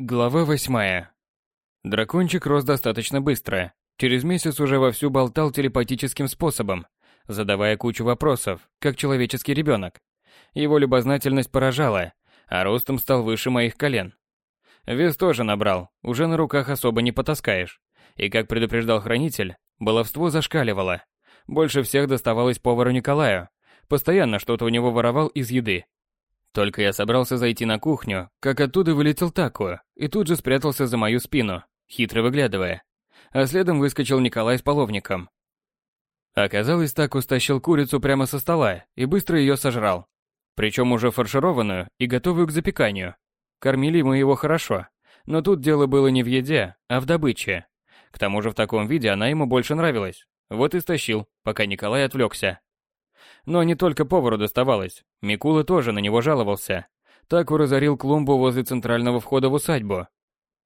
Глава восьмая. Дракончик рос достаточно быстро. Через месяц уже вовсю болтал телепатическим способом, задавая кучу вопросов, как человеческий ребенок. Его любознательность поражала, а ростом стал выше моих колен. Вес тоже набрал, уже на руках особо не потаскаешь. И как предупреждал хранитель, баловство зашкаливало. Больше всех доставалось повару Николаю. Постоянно что-то у него воровал из еды. Только я собрался зайти на кухню, как оттуда вылетел Таку и тут же спрятался за мою спину, хитро выглядывая. А следом выскочил Николай с половником. Оказалось, Таку стащил курицу прямо со стола и быстро ее сожрал. Причем уже фаршированную и готовую к запеканию. Кормили мы его хорошо, но тут дело было не в еде, а в добыче. К тому же в таком виде она ему больше нравилась. Вот и стащил, пока Николай отвлекся. Но не только повару доставалось. Микула тоже на него жаловался. Так разорил клумбу возле центрального входа в усадьбу.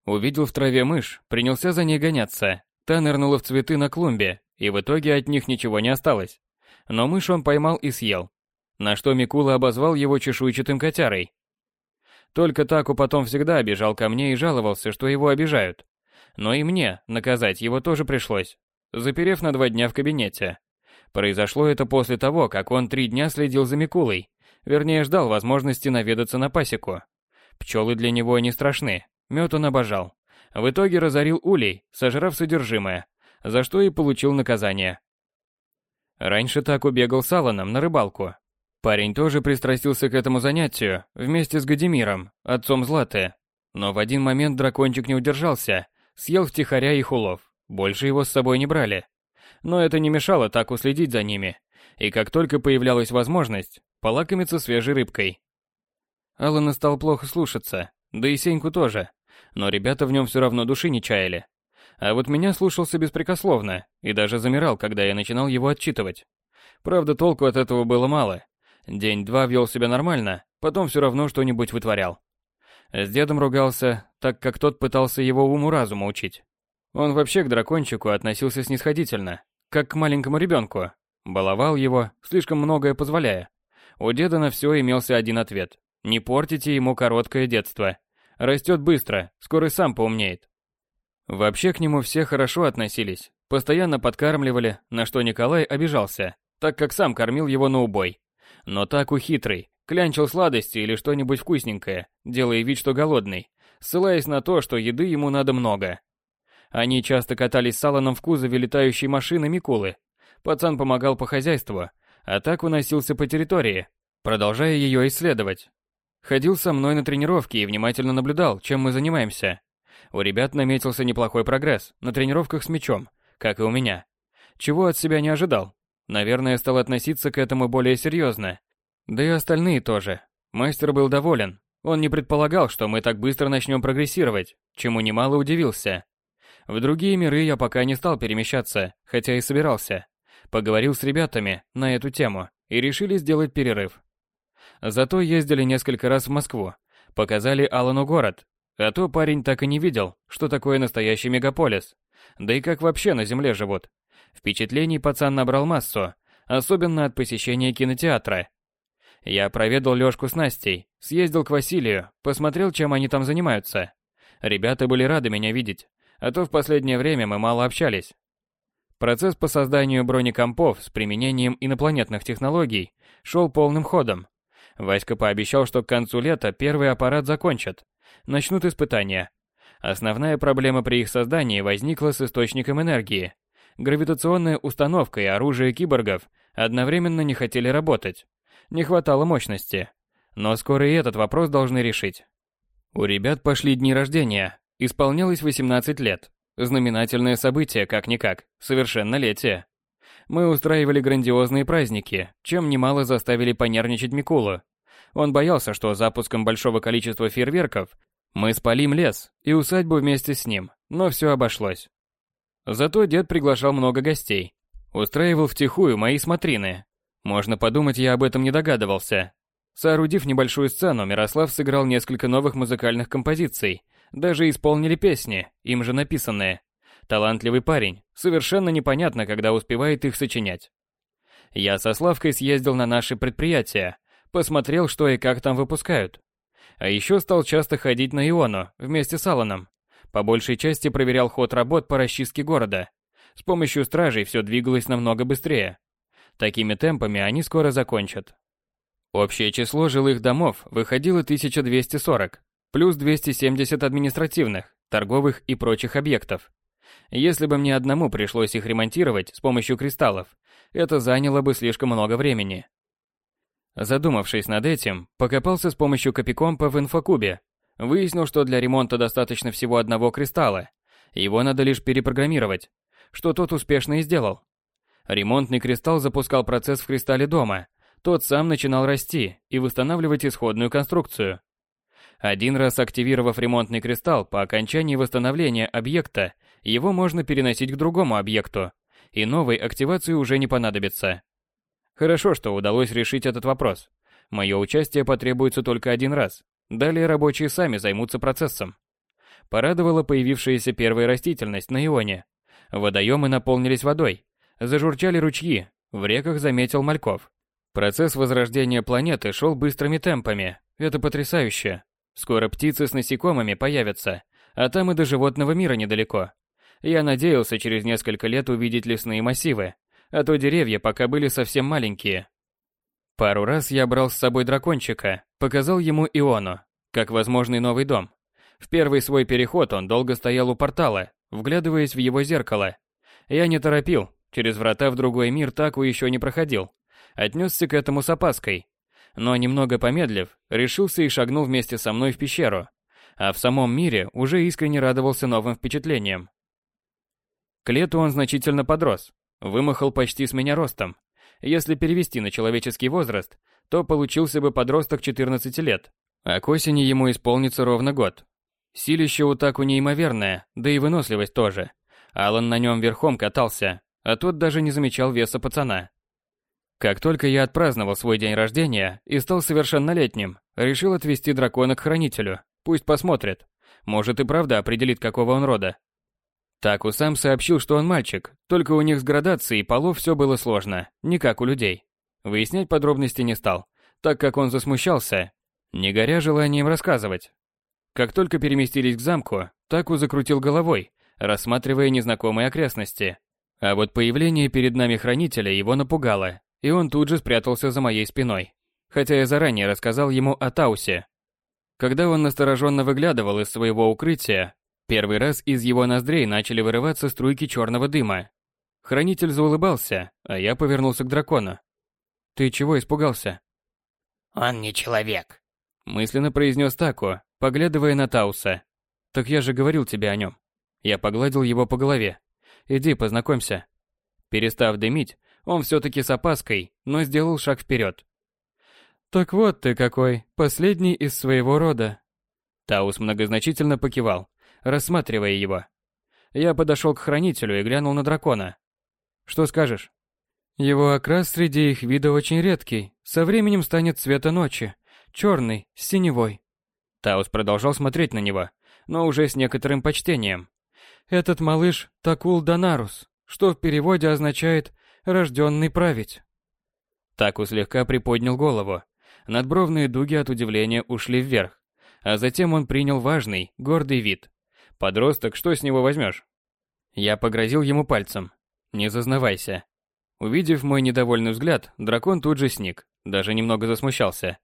Увидел в траве мышь, принялся за ней гоняться. Та нырнула в цветы на клумбе, и в итоге от них ничего не осталось. Но мышь он поймал и съел. На что Микула обозвал его чешуйчатым котярой. Только Таку потом всегда обижал ко мне и жаловался, что его обижают. Но и мне наказать его тоже пришлось, заперев на два дня в кабинете. Произошло это после того, как он три дня следил за Микулой, вернее ждал возможности наведаться на пасеку. Пчелы для него не страшны, мед он обожал. В итоге разорил улей, сожрав содержимое, за что и получил наказание. Раньше так убегал с Аланом на рыбалку. Парень тоже пристрастился к этому занятию, вместе с Гадимиром, отцом Златы. Но в один момент дракончик не удержался, съел втихаря их улов. Больше его с собой не брали но это не мешало так уследить за ними, и как только появлялась возможность, полакомиться свежей рыбкой. Алана стал плохо слушаться, да и Сеньку тоже, но ребята в нем все равно души не чаяли. А вот меня слушался беспрекословно и даже замирал, когда я начинал его отчитывать. Правда, толку от этого было мало. День-два вел себя нормально, потом все равно что-нибудь вытворял. С дедом ругался, так как тот пытался его уму-разуму учить. Он вообще к дракончику относился снисходительно, как к маленькому ребенку. Баловал его, слишком многое позволяя. У деда на все имелся один ответ. Не портите ему короткое детство. Растет быстро, скоро и сам поумнеет. Вообще к нему все хорошо относились, постоянно подкармливали, на что Николай обижался, так как сам кормил его на убой. Но так ухитрый, клянчил сладости или что-нибудь вкусненькое, делая вид, что голодный, ссылаясь на то, что еды ему надо много. Они часто катались с Алланом в кузове летающей машины Микулы. Пацан помогал по хозяйству, а так уносился по территории, продолжая ее исследовать. Ходил со мной на тренировки и внимательно наблюдал, чем мы занимаемся. У ребят наметился неплохой прогресс на тренировках с мячом, как и у меня. Чего от себя не ожидал. Наверное, стал относиться к этому более серьезно. Да и остальные тоже. Мастер был доволен. Он не предполагал, что мы так быстро начнем прогрессировать, чему немало удивился. В другие миры я пока не стал перемещаться, хотя и собирался. Поговорил с ребятами на эту тему и решили сделать перерыв. Зато ездили несколько раз в Москву, показали Алану город, а то парень так и не видел, что такое настоящий мегаполис, да и как вообще на земле живут. Впечатлений пацан набрал массу, особенно от посещения кинотеатра. Я проведал Лёшку с Настей, съездил к Василию, посмотрел, чем они там занимаются. Ребята были рады меня видеть, а то в последнее время мы мало общались. Процесс по созданию бронекомпов с применением инопланетных технологий шел полным ходом. Васька пообещал, что к концу лета первый аппарат закончат. Начнут испытания. Основная проблема при их создании возникла с источником энергии. Гравитационная установка и оружие киборгов одновременно не хотели работать. Не хватало мощности. Но скоро и этот вопрос должны решить. У ребят пошли дни рождения, Исполнялось 18 лет. Знаменательное событие, как-никак, совершеннолетие. Мы устраивали грандиозные праздники, чем немало заставили понервничать Микулу. Он боялся, что запуском большого количества фейерверков мы спалим лес и усадьбу вместе с ним, но все обошлось. Зато дед приглашал много гостей. Устраивал втихую мои смотрины. Можно подумать, я об этом не догадывался. Соорудив небольшую сцену, Мирослав сыграл несколько новых музыкальных композиций – даже исполнили песни, им же написанные. Талантливый парень, совершенно непонятно, когда успевает их сочинять. Я со Славкой съездил на наши предприятия, посмотрел, что и как там выпускают. А еще стал часто ходить на Иону вместе с Аланом. По большей части проверял ход работ по расчистке города. С помощью стражей все двигалось намного быстрее. Такими темпами они скоро закончат. Общее число жилых домов выходило 1240, плюс 270 административных, торговых и прочих объектов. Если бы мне одному пришлось их ремонтировать с помощью кристаллов, это заняло бы слишком много времени. Задумавшись над этим, покопался с помощью копикомпа в инфокубе. Выяснил, что для ремонта достаточно всего одного кристалла. Его надо лишь перепрограммировать, что тот успешно и сделал. Ремонтный кристалл запускал процесс в кристалле дома. Тот сам начинал расти и восстанавливать исходную конструкцию. Один раз активировав ремонтный кристалл по окончании восстановления объекта, его можно переносить к другому объекту, и новой активации уже не понадобится. Хорошо, что удалось решить этот вопрос. Мое участие потребуется только один раз. Далее рабочие сами займутся процессом. Порадовала появившаяся первая растительность на Ионе. Водоемы наполнились водой. Зажурчали ручьи. В реках заметил мальков. Процесс возрождения планеты шел быстрыми темпами. Это потрясающе. Скоро птицы с насекомыми появятся, а там и до животного мира недалеко. Я надеялся через несколько лет увидеть лесные массивы, а то деревья пока были совсем маленькие. Пару раз я брал с собой дракончика, показал ему Иону, как возможный новый дом. В первый свой переход он долго стоял у портала, вглядываясь в его зеркало. Я не торопил, через врата в другой мир Таку еще не проходил. Отнесся к этому с опаской. Но немного помедлив, решился и шагнул вместе со мной в пещеру. А в самом мире уже искренне радовался новым впечатлениям. К лету он значительно подрос, Вымахал почти с меня ростом. Если перевести на человеческий возраст, то получился бы подросток 14 лет, а к осени ему исполнится ровно год. Силище у Таку неимоверное, да и выносливость тоже. Алан на нем верхом катался, а тот даже не замечал веса пацана. Как только я отпраздновал свой день рождения и стал совершеннолетним, решил отвезти дракона к хранителю. Пусть посмотрит. Может и правда определит, какого он рода. Таку сам сообщил, что он мальчик, только у них с градацией полов все было сложно, не как у людей. Выяснять подробности не стал, так как он засмущался, не горя желанием рассказывать. Как только переместились к замку, Таку закрутил головой, рассматривая незнакомые окрестности. А вот появление перед нами хранителя его напугало, и он тут же спрятался за моей спиной. Хотя я заранее рассказал ему о Таусе. Когда он настороженно выглядывал из своего укрытия, Первый раз из его ноздрей начали вырываться струйки черного дыма. Хранитель заулыбался, а я повернулся к дракону. «Ты чего испугался?» «Он не человек», — мысленно произнес Тако, поглядывая на Тауса. «Так я же говорил тебе о нем». Я погладил его по голове. «Иди, познакомься». Перестав дымить, он все-таки с опаской, но сделал шаг вперед. «Так вот ты какой, последний из своего рода». Таус многозначительно покивал, рассматривая его. Я подошел к хранителю и глянул на дракона. Что скажешь? Его окрас среди их вида очень редкий, со временем станет цвета ночи, черный, синевой. Таус продолжал смотреть на него, но уже с некоторым почтением. Этот малыш Такул Донарус, что в переводе означает «рожденный править». Таку слегка приподнял голову. Надбровные дуги от удивления ушли вверх, а затем он принял важный, гордый вид. Подросток, что с него возьмешь? Я погрозил ему пальцем. Не зазнавайся. Увидев мой недовольный взгляд, дракон тут же сник, даже немного засмущался.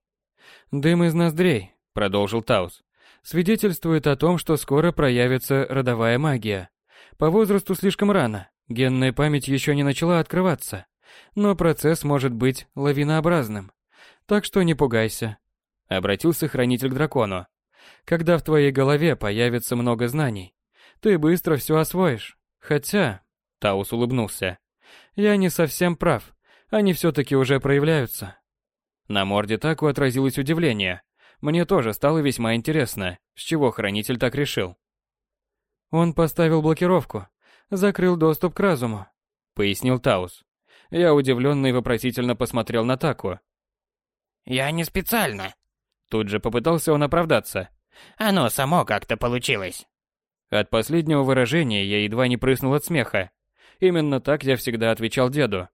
«Дым из ноздрей», — продолжил Таус, — «свидетельствует о том, что скоро проявится родовая магия. По возрасту слишком рано, генная память еще не начала открываться, но процесс может быть лавинообразным. Так что не пугайся», — обратился хранитель к дракону. Когда в твоей голове появится много знаний, ты быстро все освоишь. Хотя, Таус улыбнулся, я не совсем прав, они все-таки уже проявляются. На морде Таку отразилось удивление. Мне тоже стало весьма интересно, с чего хранитель так решил. Он поставил блокировку, закрыл доступ к разуму, пояснил Таус. Я удивленно и вопросительно посмотрел на Таку. «Я не специально». Тут же попытался он оправдаться. Оно само как-то получилось. От последнего выражения я едва не прыснул от смеха. Именно так я всегда отвечал деду.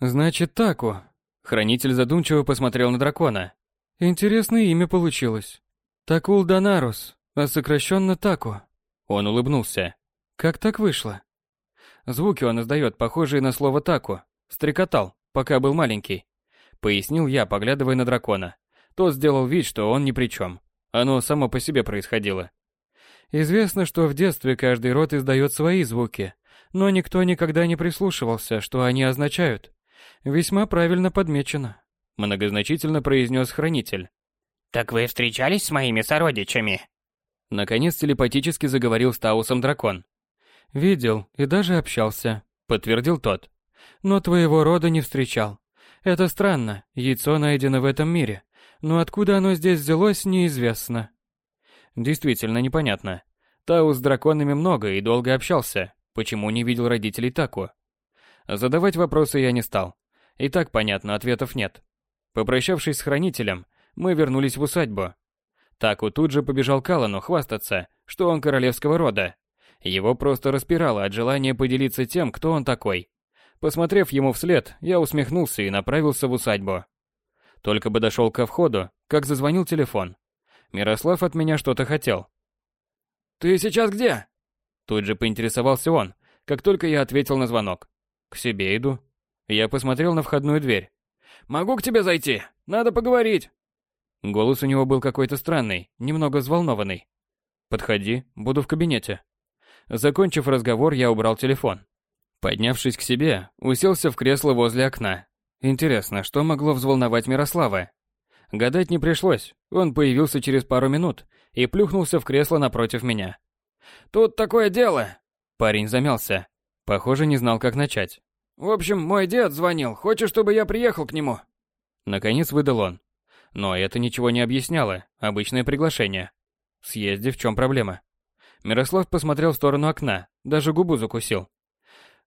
Значит, Таку. Хранитель задумчиво посмотрел на дракона. Интересное имя получилось. Такул Донарус, а сокращенно Таку. Он улыбнулся. Как так вышло? Звуки он издает, похожие на слово таку. Стрекотал, пока был маленький. Пояснил я, поглядывая на дракона. Тот сделал вид, что он ни при чем. Оно само по себе происходило. Известно, что в детстве каждый род издает свои звуки, но никто никогда не прислушивался, что они означают. Весьма правильно подмечено. Многозначительно произнес хранитель. Так вы встречались с моими сородичами? Наконец телепатически заговорил с Таусом дракон. «Видел и даже общался», — подтвердил тот. «Но твоего рода не встречал. Это странно, яйцо найдено в этом мире, но откуда оно здесь взялось, неизвестно». Действительно непонятно. Таус с драконами много и долго общался, почему не видел родителей Таку? Задавать вопросы я не стал. И так понятно, ответов нет. Попрощавшись с хранителем, мы вернулись в усадьбу. Таку тут же побежал к Алану хвастаться, что он королевского рода. Его просто распирало от желания поделиться тем, кто он такой. Посмотрев ему вслед, я усмехнулся и направился в усадьбу. Только бы дошел ко входу, как зазвонил телефон. Мирослав от меня что-то хотел. «Ты сейчас где?» Тут же поинтересовался он, как только я ответил на звонок. «К себе иду». Я посмотрел на входную дверь. «Могу к тебе зайти? Надо поговорить». Голос у него был какой-то странный, немного взволнованный. «Подходи, буду в кабинете». Закончив разговор, я убрал телефон. Поднявшись к себе, уселся в кресло возле окна. Интересно, что могло взволновать Мирослава? Гадать не пришлось, он появился через пару минут и плюхнулся в кресло напротив меня. «Тут такое дело!» Парень замялся. Похоже, не знал, как начать. «В общем, мой дед звонил, хочет, чтобы я приехал к нему». Наконец выдал он. Но это ничего не объясняло, обычное приглашение. В съезде в чем проблема? Мирослав посмотрел в сторону окна, даже губу закусил.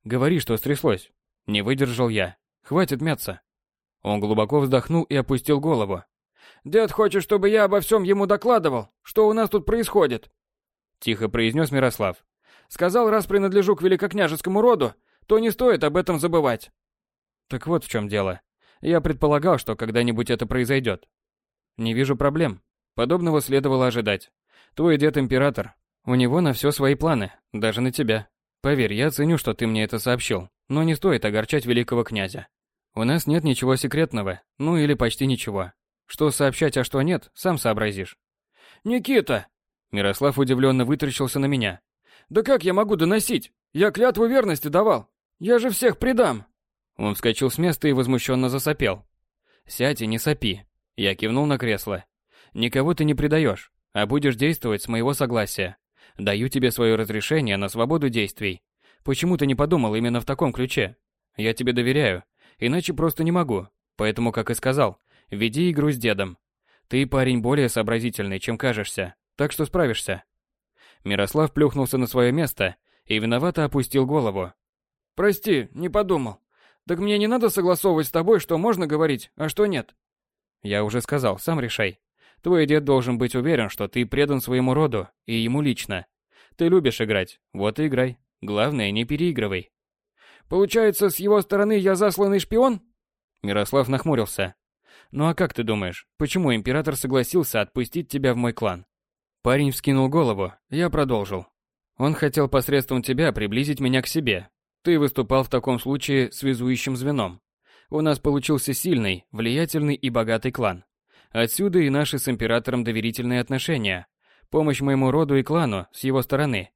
«Говори, что стряслось». Не выдержал я. «Хватит мяться». Он глубоко вздохнул и опустил голову. «Дед хочет, чтобы я обо всем ему докладывал, что у нас тут происходит», — тихо произнес Мирослав. «Сказал, раз принадлежу к великокняжескому роду, то не стоит об этом забывать». Так вот в чем дело. Я предполагал, что когда-нибудь это произойдет. Не вижу проблем. Подобного следовало ожидать. Твой дед император. У него на все свои планы, даже на тебя. Поверь, я ценю, что ты мне это сообщил, но не стоит огорчать великого князя. У нас нет ничего секретного, ну или почти ничего. Что сообщать, а что нет, сам сообразишь. Никита! Мирослав удивленно вытаращился на меня. Да как я могу доносить? Я клятву верности давал. Я же всех предам. Он вскочил с места и возмущенно засопел. «Сядь и не сопи». Я кивнул на кресло. «Никого ты не предаешь, а будешь действовать с моего согласия. Даю тебе свое разрешение на свободу действий. Почему ты не подумал именно в таком ключе? Я тебе доверяю, иначе просто не могу. Поэтому, как и сказал, веди игру с дедом. Ты парень более сообразительный, чем кажешься, так что справишься». Мирослав плюхнулся на свое место и виновато опустил голову. «Прости, не подумал. Так мне не надо согласовывать с тобой, что можно говорить, а что нет. Я уже сказал, сам решай. Твой дед должен быть уверен, что ты предан своему роду и ему лично. Ты любишь играть, вот и играй. Главное, не переигрывай. Получается, с его стороны я засланный шпион? Мирослав нахмурился. Ну а как ты думаешь, почему император согласился отпустить тебя в мой клан? Парень вскинул голову, я продолжил. Он хотел посредством тебя приблизить меня к себе, ты выступал в таком случае связующим звеном. У нас получился сильный, влиятельный и богатый клан. Отсюда и наши с императором доверительные отношения. Помощь моему роду и клану с его стороны.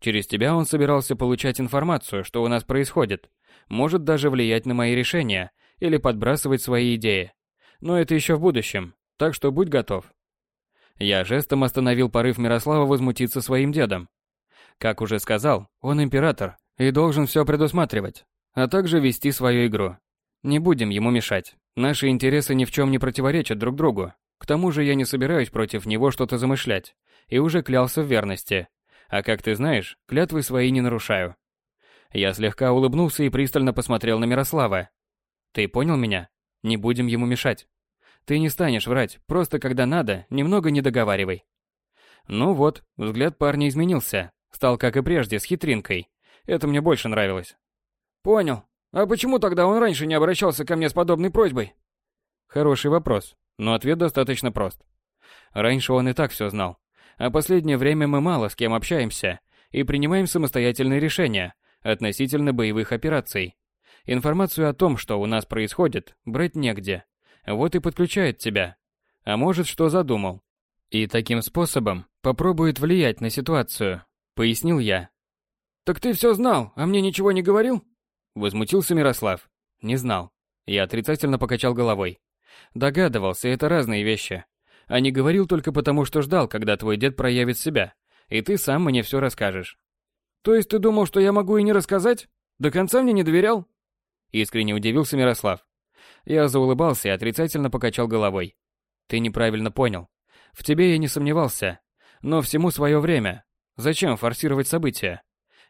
Через тебя он собирался получать информацию, что у нас происходит. Может даже влиять на мои решения или подбрасывать свои идеи. Но это еще в будущем, так что будь готов. Я жестом остановил порыв Мирослава возмутиться своим дедом. Как уже сказал, он император, и должен все предусматривать, а также вести свою игру. Не будем ему мешать. Наши интересы ни в чем не противоречат друг другу. К тому же я не собираюсь против него что-то замышлять, и уже клялся в верности. А как ты знаешь, клятвы свои не нарушаю. Я слегка улыбнулся и пристально посмотрел на Мирослава. Ты понял меня? Не будем ему мешать. Ты не станешь врать, просто когда надо, немного не договаривай. Ну вот, взгляд парня изменился, стал как и прежде с хитринкой, это мне больше нравилось. Понял. А почему тогда он раньше не обращался ко мне с подобной просьбой? Хороший вопрос, но ответ достаточно прост. Раньше он и так все знал. А последнее время мы мало с кем общаемся и принимаем самостоятельные решения относительно боевых операций. Информацию о том, что у нас происходит, брать негде. Вот и подключает тебя. А может, что задумал. И таким способом попробует влиять на ситуацию, пояснил я. Так ты все знал, а мне ничего не говорил? Возмутился Мирослав. Не знал. Я отрицательно покачал головой. Догадывался, это разные вещи. А не говорил только потому, что ждал, когда твой дед проявит себя, и ты сам мне все расскажешь. То есть ты думал, что я могу и не рассказать? До конца мне не доверял? Искренне удивился Мирослав. Я заулыбался и отрицательно покачал головой. Ты неправильно понял. В тебе я не сомневался. Но всему свое время. Зачем форсировать события?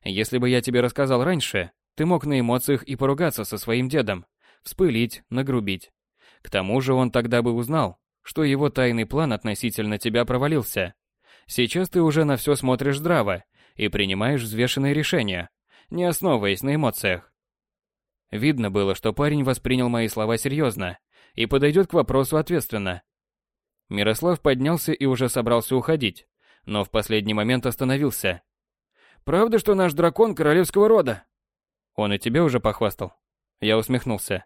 Если бы я тебе рассказал раньше, ты мог на эмоциях и поругаться со своим дедом, вспылить, нагрубить. К тому же он тогда бы узнал, что его тайный план относительно тебя провалился. Сейчас ты уже на все смотришь здраво и принимаешь взвешенные решения, не основываясь на эмоциях. Видно было, что парень воспринял мои слова серьезно и подойдет к вопросу ответственно. Мирослав поднялся и уже собрался уходить, но в последний момент остановился. «Правда, что наш дракон королевского рода?» «Он и тебе уже похвастал?» Я усмехнулся.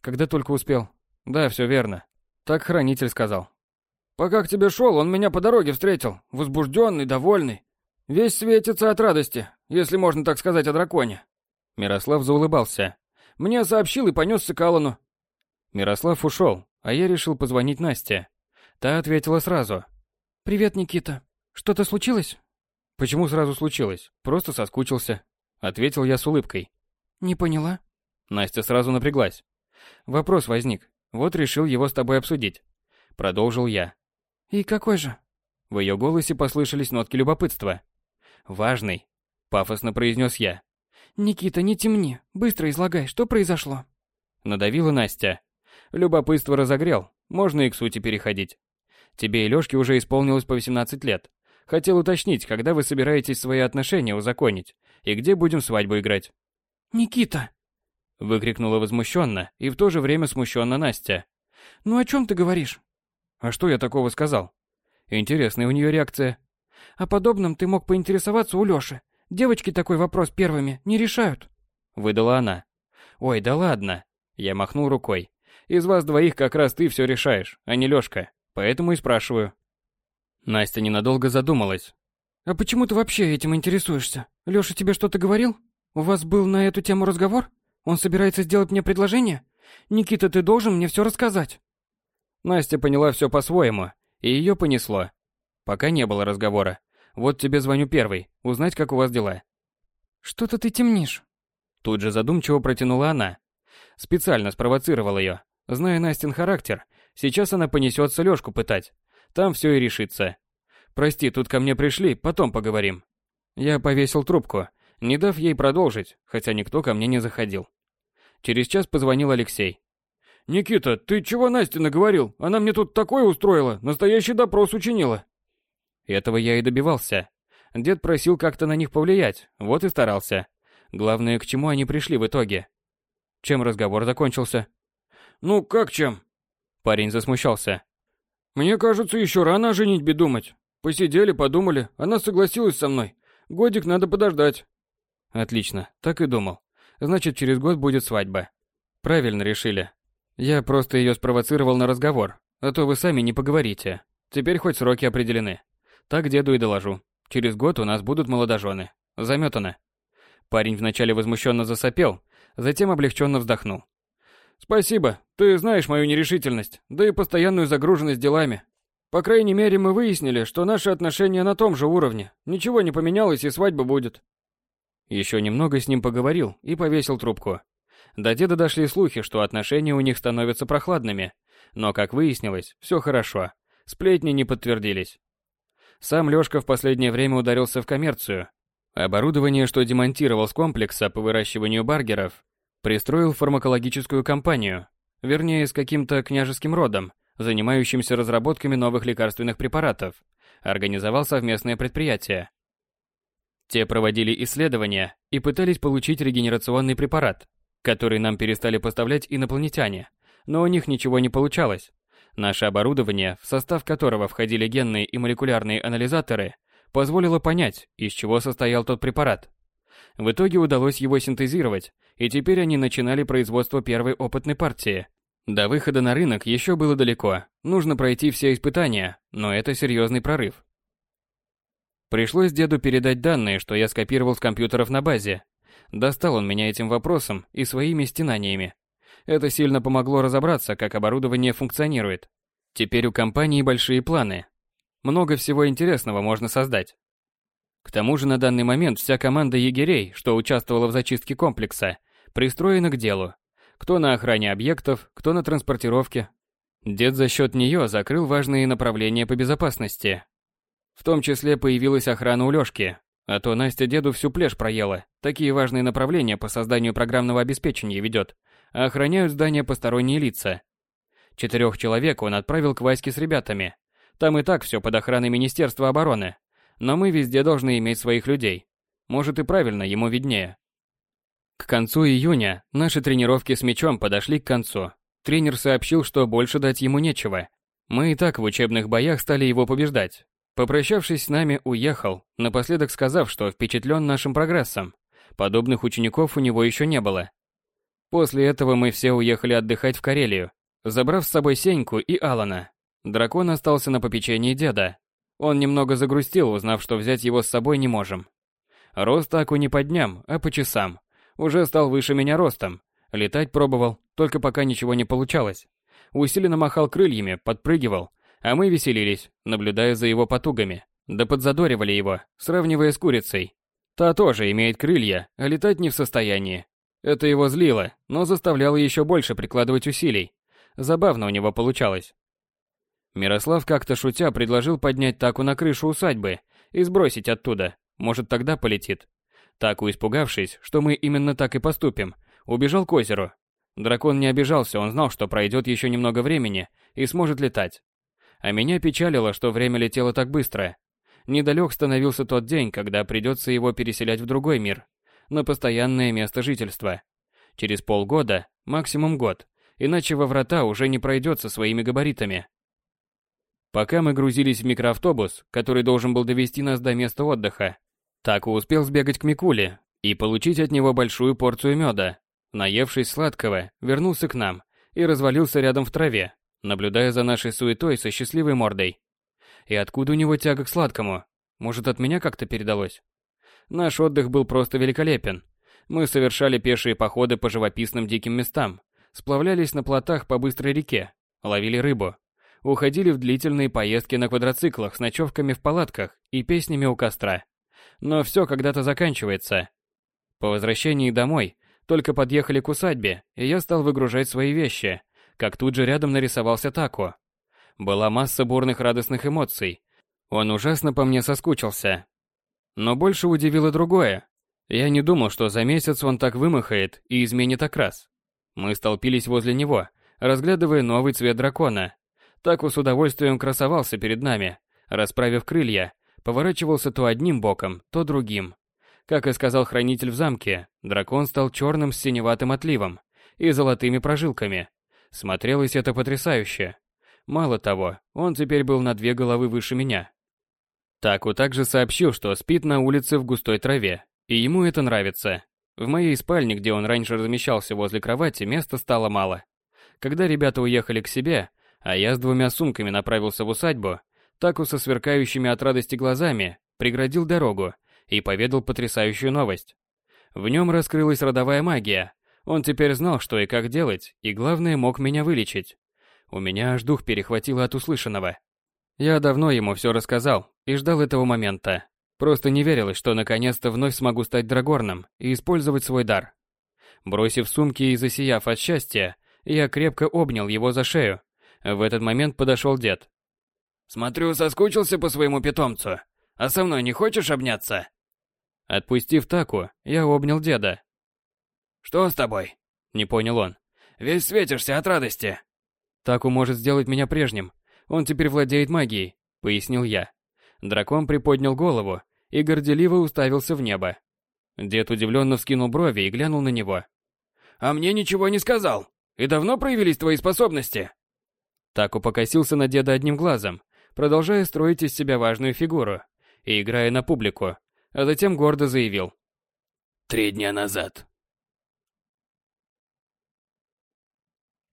«Когда только успел. Да, все верно. Так хранитель сказал. Пока к тебе шел, он меня по дороге встретил, возбужденный, довольный. Весь светится от радости, если можно так сказать о драконе. Мирослав заулыбался. Мне сообщил и понесся к Аллану. Мирослав ушел, а я решил позвонить Насте. Та ответила сразу. «Привет, Никита. Что-то случилось?» «Почему сразу случилось? Просто соскучился», — ответил я с улыбкой. «Не поняла?» Настя сразу напряглась. Вопрос возник. Вот решил его с тобой обсудить. Продолжил я. И какой же? В ее голосе послышались нотки любопытства. Важный. Пафосно произнес я. Никита, не темни. Быстро излагай, что произошло? Надавила Настя. Любопытство разогрел. Можно и к сути переходить. Тебе и Лёшке уже исполнилось по 18 лет. Хотел уточнить, когда вы собираетесь свои отношения узаконить и где будем свадьбу играть. Никита, Выкрикнула возмущенно и в то же время смущенно Настя. «Ну о чем ты говоришь?» «А что я такого сказал?» Интересная у нее реакция. «О подобном ты мог поинтересоваться у Лёши. Девочки такой вопрос первыми не решают». Выдала она. «Ой, да ладно». Я махнул рукой. «Из вас двоих как раз ты все решаешь, а не Лёшка. Поэтому и спрашиваю». Настя ненадолго задумалась. «А почему ты вообще этим интересуешься? Лёша тебе что-то говорил? У вас был на эту тему разговор?» Он собирается сделать мне предложение? Никита, ты должен мне все рассказать. Настя поняла все по-своему, и ее понесло. Пока не было разговора. Вот тебе звоню первый, узнать, как у вас дела. Что-то ты темнишь. Тут же задумчиво протянула она. Специально спровоцировал ее. Зная Настин характер, сейчас она понесется Лёшку пытать. Там все и решится. Прости, тут ко мне пришли, потом поговорим. Я повесил трубку, не дав ей продолжить, хотя никто ко мне не заходил. Через час позвонил Алексей. «Никита, ты чего Насте наговорил? Она мне тут такое устроила, настоящий допрос учинила». Этого я и добивался. Дед просил как-то на них повлиять, вот и старался. Главное, к чему они пришли в итоге. Чем разговор закончился? «Ну, как чем?» Парень засмущался. «Мне кажется, еще рано о женитьбе думать. Посидели, подумали, она согласилась со мной. Годик надо подождать». Отлично, так и думал. Значит, через год будет свадьба. Правильно решили. Я просто ее спровоцировал на разговор, а то вы сами не поговорите. Теперь хоть сроки определены. Так деду и доложу. Через год у нас будут молодожены. Заметано. Парень вначале возмущенно засопел, затем облегченно вздохнул. «Спасибо, ты знаешь мою нерешительность, да и постоянную загруженность делами. По крайней мере, мы выяснили, что наши отношения на том же уровне. Ничего не поменялось и свадьба будет. Еще немного с ним поговорил и повесил трубку. До деда дошли слухи, что отношения у них становятся прохладными. Но, как выяснилось, все хорошо. Сплетни не подтвердились. Сам Лёшка в последнее время ударился в коммерцию. Оборудование, что демонтировал с комплекса по выращиванию баргеров, пристроил фармакологическую компанию, вернее, с каким-то княжеским родом, занимающимся разработками новых лекарственных препаратов, организовал совместное предприятие. Те проводили исследования и пытались получить регенерационный препарат, который нам перестали поставлять инопланетяне, но у них ничего не получалось. Наше оборудование, в состав которого входили генные и молекулярные анализаторы, позволило понять, из чего состоял тот препарат. В итоге удалось его синтезировать, и теперь они начинали производство первой опытной партии. До выхода на рынок еще было далеко, нужно пройти все испытания, но это серьезный прорыв. Пришлось деду передать данные, что я скопировал с компьютеров на базе. Достал он меня этим вопросом и своими стенаниями. Это сильно помогло разобраться, как оборудование функционирует. Теперь у компании большие планы. Много всего интересного можно создать. К тому же на данный момент вся команда егерей, что участвовала в зачистке комплекса, пристроена к делу. Кто на охране объектов, кто на транспортировке. Дед за счет нее закрыл важные направления по безопасности. В том числе появилась охрана у Лёшки, а то Настя деду всю плешь проела. Такие важные направления по созданию программного обеспечения ведет а охраняют здание посторонние лица. Четырех человек он отправил к Ваське с ребятами. Там и так все под охраной Министерства обороны. Но мы везде должны иметь своих людей. Может и правильно, ему виднее. К концу июня наши тренировки с мячом подошли к концу. Тренер сообщил, что больше дать ему нечего. Мы и так в учебных боях стали его побеждать. Попрощавшись с нами, уехал, напоследок сказав, что впечатлен нашим прогрессом. Подобных учеников у него еще не было. После этого мы все уехали отдыхать в Карелию, забрав с собой Сеньку и Алана. Дракон остался на попечении деда. Он немного загрустил, узнав, что взять его с собой не можем. Рост Таку не по дням, а по часам. Уже стал выше меня ростом. Летать пробовал, только пока ничего не получалось. Усиленно махал крыльями, подпрыгивал, а мы веселились, наблюдая за его потугами. Да подзадоривали его, сравнивая с курицей. Та тоже имеет крылья, а летать не в состоянии. Это его злило, но заставляло еще больше прикладывать усилий. Забавно у него получалось. Мирослав как-то шутя предложил поднять Таку на крышу усадьбы и сбросить оттуда, может тогда полетит. Таку, испугавшись, что мы именно так и поступим, убежал к озеру. Дракон не обижался, он знал, что пройдет еще немного времени и сможет летать. А меня печалило, что время летело так быстро. Недалек становился тот день, когда придется его переселять в другой мир, на постоянное место жительства. Через полгода, максимум год, иначе во врата уже не пройдет со своими габаритами. Пока мы грузились в микроавтобус, который должен был довести нас до места отдыха, Таку успел сбегать к Микуле и получить от него большую порцию меда. Наевшись сладкого, вернулся к нам и развалился рядом в траве, наблюдая за нашей суетой со счастливой мордой. И откуда у него тяга к сладкому? Может, от меня как-то передалось? Наш отдых был просто великолепен. Мы совершали пешие походы по живописным диким местам, сплавлялись на плотах по быстрой реке, ловили рыбу, уходили в длительные поездки на квадроциклах с ночевками в палатках и песнями у костра. Но все когда-то заканчивается. По возвращении домой только подъехали к усадьбе, и я стал выгружать свои вещи, как тут же рядом нарисовался Тако. Была масса бурных радостных эмоций. Он ужасно по мне соскучился, но больше удивило другое. Я не думал, что за месяц он так вымахает и изменит окрас. Мы столпились возле него, разглядывая новый цвет дракона. Таку с удовольствием красовался перед нами, расправив крылья, поворачивался то одним боком, то другим. Как и сказал хранитель в замке, дракон стал черным с синеватым отливом и золотыми прожилками. Смотрелось это потрясающе. Мало того, он теперь был на две головы выше меня. Таку также сообщил, что спит на улице в густой траве, и ему это нравится. В моей спальне, где он раньше размещался возле кровати, места стало мало. Когда ребята уехали к себе, а я с двумя сумками направился в усадьбу, Таку со сверкающими от радости глазами преградил дорогу и поведал потрясающую новость. В нем раскрылась родовая магия. Он теперь знал, что и как делать, и главное, мог меня вылечить. У меня аж дух перехватило от услышанного. Я давно ему все рассказал и ждал этого момента. Просто не верилось, что наконец-то вновь смогу стать драгорном и использовать свой дар. Бросив сумки и засияв от счастья, я крепко обнял его за шею. В этот момент подошел дед. «Смотрю, соскучился по своему питомцу. А со мной не хочешь обняться?» Отпустив таку, я обнял деда. «Что с тобой?» — не понял он. «Весь светишься от радости». «Таку может сделать меня прежним, он теперь владеет магией, пояснил я. Дракон приподнял голову и горделиво уставился в небо. Дед удивленно вскинул брови и глянул на него. «А мне ничего не сказал. И давно проявились твои способности?» Таку покосился на деда одним глазом, продолжая строить из себя важную фигуру и играя на публику, а затем гордо заявил. «Три дня назад